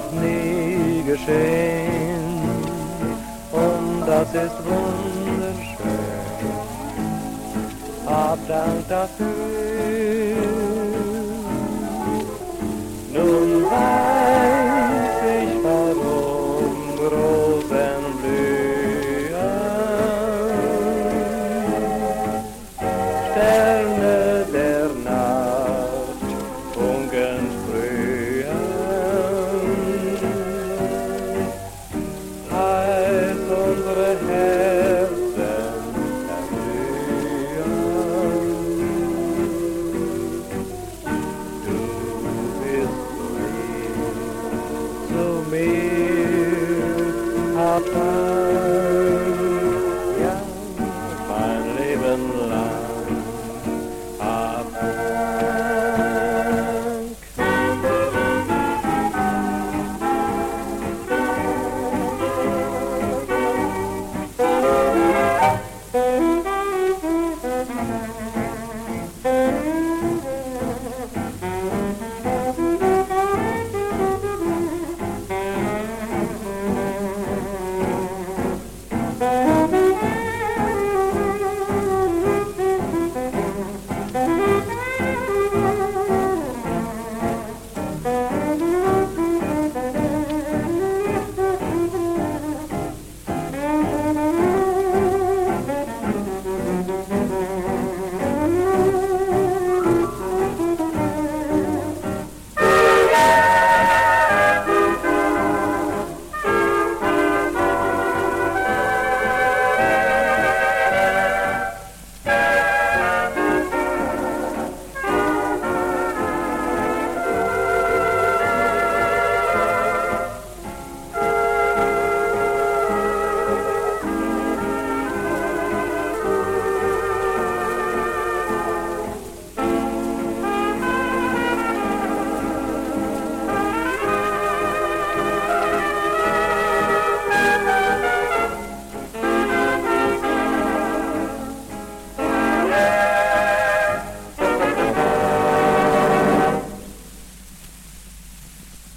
noch nie geschehen. Und das ist wunderschön. Hab Dank dafür. Papa.